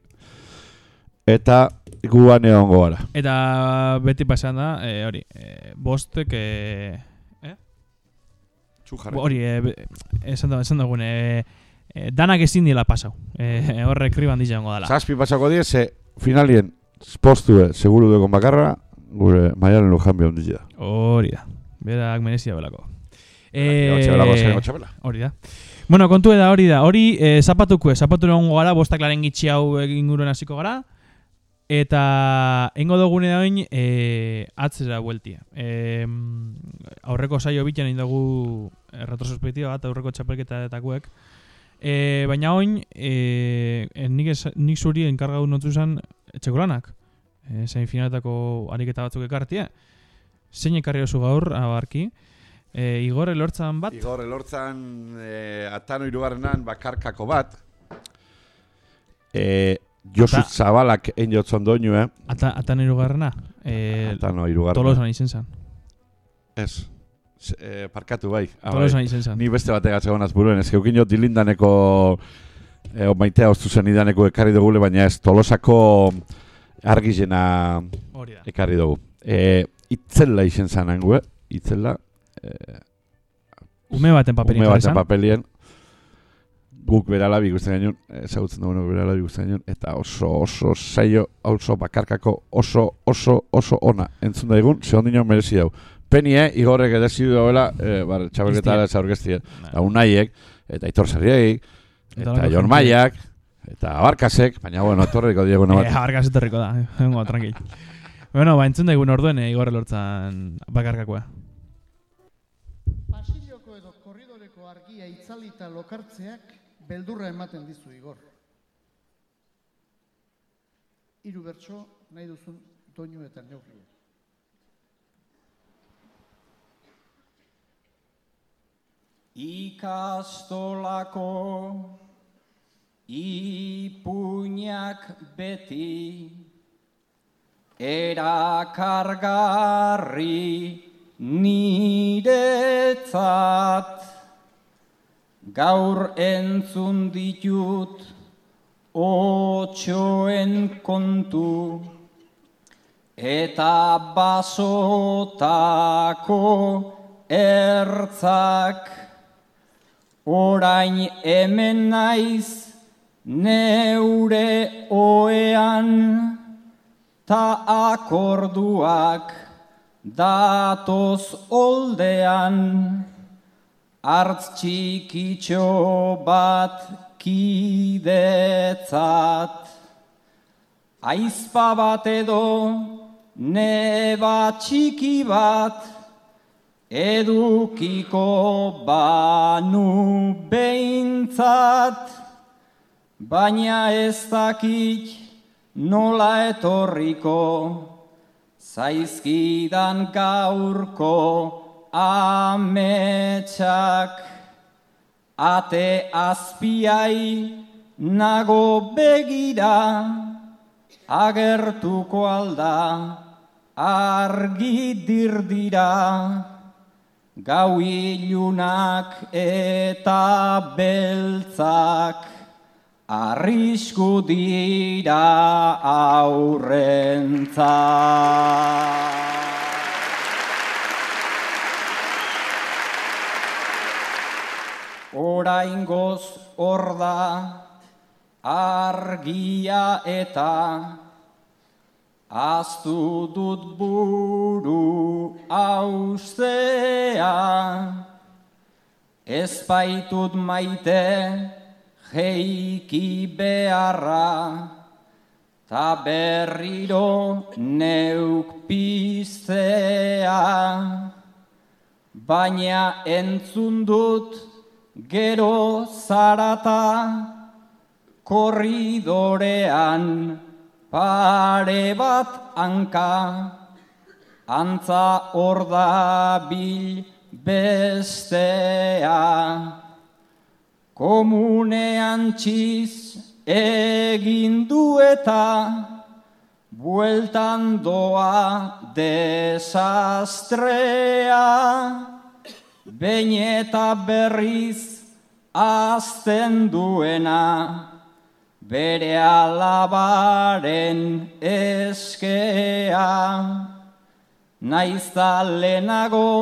Eta guan egongo gara. Eta beti pasan da, e, hori, e, bostek, e, eh? Txujarri. Hori, e, esan da, esan dagoen, e, e, danak ezin dila pasau. E, horrek kriban dizango dala. Zazpi pasako die, ze finalien postue seguru dugun bakarra, gure maialen lujan behon da. Hori da. Berak merezia belako. Zaino txapela. Hori da. Bueno, kontu da hori da. Hori, eh, zapatukue, zapatu egongo gara, bostak laren gitxi hau egin guruen hasiko gara. Eta engo dugune da oin, eh, atzera bueltia. Eh, aurreko saio bitan egin dugu eh, retrospektiba bat, aurreko txapelketatakuek. Eh, baina oin, eh, eh, nik, es, nik zuri enkargau notzu zen etxekolanak. Eh, zein finaletako ariketa batzuk ekartie. Zein ekarri oso gaur, abarki. Eh, Igor elortzan bat. Igor elortzan eh, atano irugarrenan bakarkako bat. Eh, Josu Ata- Zabalak egin jotzon doinu, eh? Ata, atan irugarrena. Eh, Atano hirugarrena. Tolosan izen zen. Ez. Eh, parkatu bai. Tolosan bai. zen. Ni beste batek atzegonaz buruen. Ez geukin jo dilindaneko eh, maitea oztu zen idaneko ekarri dugule, baina ez tolosako argizena ekarri dugu. Eh, itzela izen zen hangu, eh? Itzela. Eh, Ume baten paperin Ume baten papelien. Guk beralabi guztien gainun, ezagutzen dugu beralabi guztien gainun, eta oso, oso saio, oso bakarkako, oso, oso, oso ona entzun daigun, ze ondino merezi dau. Peni, eh, igorrek edezi dauela, eh, bar, txabelketara ez aurkeztien. Da unaiek, eta Aitor Sarriegik, Eta eta Jon. Maiak, eta Abarkasek, baina bueno, etorriko diego Eh, bat. abarkaz etorriko da. eh, Vengo, tranquil. bueno, ba, entzun daigun orduen, eh, Igor elortzan bakarkakoa. Pasilloko edo korridoreko argia itzalita lokartzeak beldurra ematen dizu Igor. Hiru bertso nahi duzun doinu eta neurri. Ikastolako ipuinak beti erakargarri niretzat. Gaur entzun ditut otxoen kontu eta basotako ertzak Orain hemen naiz neure oean ta akorduak datoz oldean. Hartz txikitxo bat kidetzat aizpa bat edo neba txiki bat edukiko banu behintzat, baina ez dakit nola etorriko, zaizkidan gaurko ametsak, ate azpiai nago begira, agertuko alda argi dirdira. Gau ilunak eta beltzak arrisku dira aurrentza. Oraingoz hor da argia eta Aztu dut buru haustea, ez baitut maite jeiki beharra, ta berriro neuk piztea, baina entzun dut gero zarata, korridorean pare bat hanka, antza hor da bil bestea. Komunean txiz egin du eta bueltan doa desastrea, behin eta berriz azten duena, bere alabaren eskea. Naizta lehenago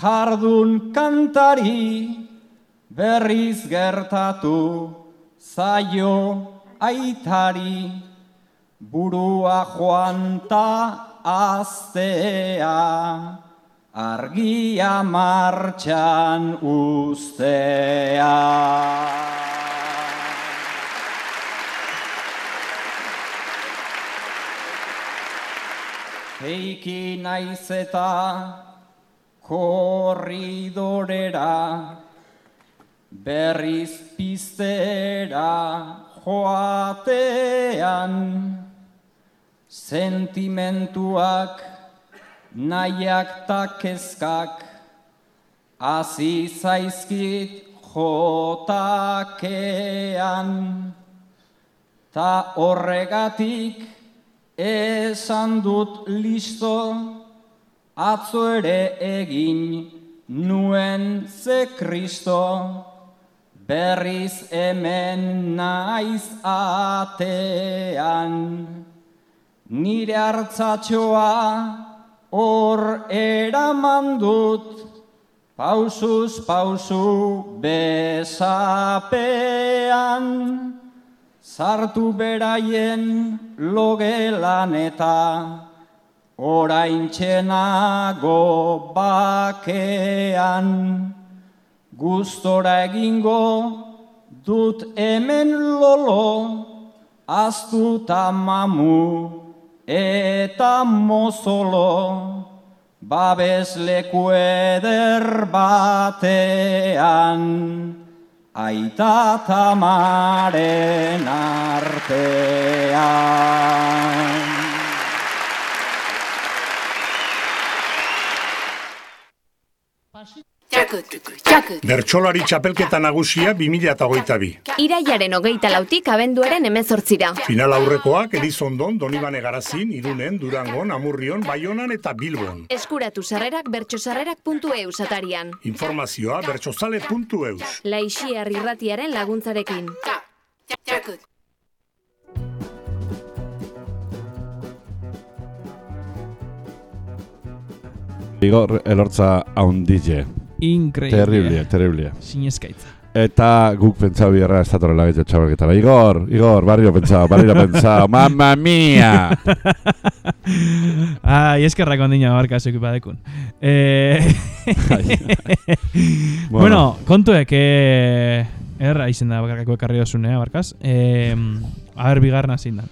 jardun kantari, berriz gertatu zaio aitari, burua joanta aztea, argia martxan ustea. Eiki naiz eta korridorera, berriz piztera joatean, sentimentuak nahiak ta kezkak, hasi zaizkit jotakean, ta horregatik esan dut listo, atzo ere egin nuen ze kristo, berriz hemen naiz atean. Nire hartzatxoa hor eraman dut, pausuz pausu besapean. Sartu beraien logelan eta orain txenago bakean. Gustora egingo dut hemen lolo, astuta mamu eta mozolo. Babes leku eder batean aita tamaren artean. Bertsolari txapelketa nagusia 2008 Iraiaren hogeita lautik abenduaren emezortzira. Final aurrekoak Elizondon, Donibane Garazin, Irunen, Durangon, Amurrion, Baionan eta Bilbon. Eskuratu sarrerak bertsosarrerak.eus atarian. Informazioa bertsozale.eus. Laixiar irratiaren laguntzarekin. Igor elortza haundile. Increíble. Terrible, terrible. Sineskaitza. Eta guk pentsau bierra ez datorrela gaitu txabalketara. Igor, Igor, barrio pentsau, barrio pentsau, mamma mia! Ai, eskerrak ondina barka zeuki badekun. Eh... bueno. bueno, kontuek, eh... Erra izen da bakarkako ekarri dosunea, barkaz. Eh... A ber, bigarna zein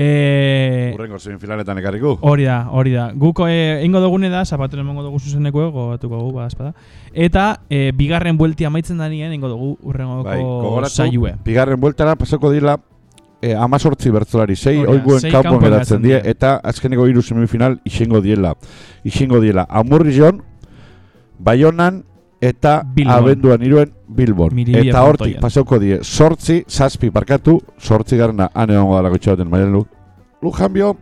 Eh, Urrengo zein finaletan ekarriku. Hori da, hori da. Guko eh, ingo dugune da, zapatero emango dugu zuzeneko ego, batuko gu, espada. Eta eh, bigarren buelti amaitzen da nien, ingo dugu urrengoko bai, saiue. Bigarren bueltara pasako dila eh, amazortzi bertzolari, sei oiguen kanpon geratzen die, eta azkeneko hiru semifinal isengo diela. Isengo diela Amurrion, Baionan, eta Bilbon. abenduan iruen Bilbon. Miribia eta hortik pasauko die, sortzi, zazpi parkatu, sortzi garena ane hongo dalako txabaten maialen lu. Lujanbio,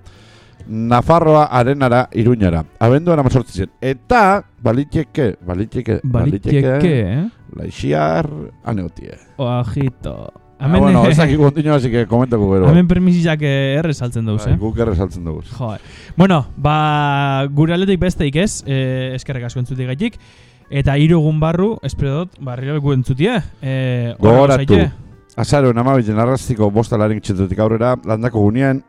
Nafarroa arenara iruñara. Abenduan ama sortzi zen. Eta, baliteke, baliteke, Baliteke, eh? Laixiar aneotie. Ojito. Ah, bueno, ez dakik gondino, así que komentako gero. Hemen permisizak erre saltzen dugu, Bai, eh? Guk erre saltzen dugu. Joder. Bueno, ba, gure aldetik besteik ez, eh, eskerrek asko entzutik gaitik. Eta hiru egun barru, espero dut, barriro leku entzutie. Eh, horrela Gogoratu, azaro namabilen arrastiko bostalaren txetutik aurrera, landako gunean,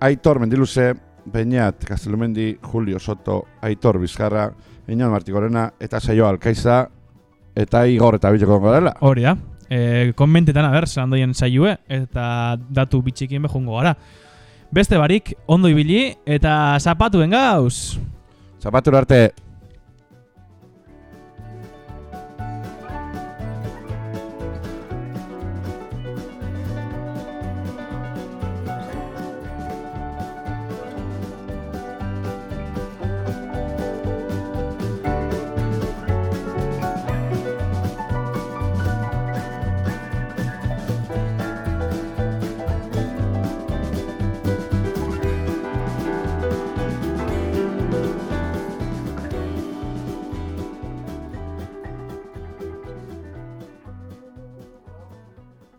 Aitor Mendiluze, Beñat, Castelumendi, Julio Soto, Aitor Bizkarra, Eñan Martigorena, eta saio Alkaiza, eta Igor eta gongo dela. Hori da. e, konmentetan, a ber, zelan doien eta datu bitxikien behungo gara. Beste barik, ondo ibili, eta zapatuen gauz! Zapatura arte!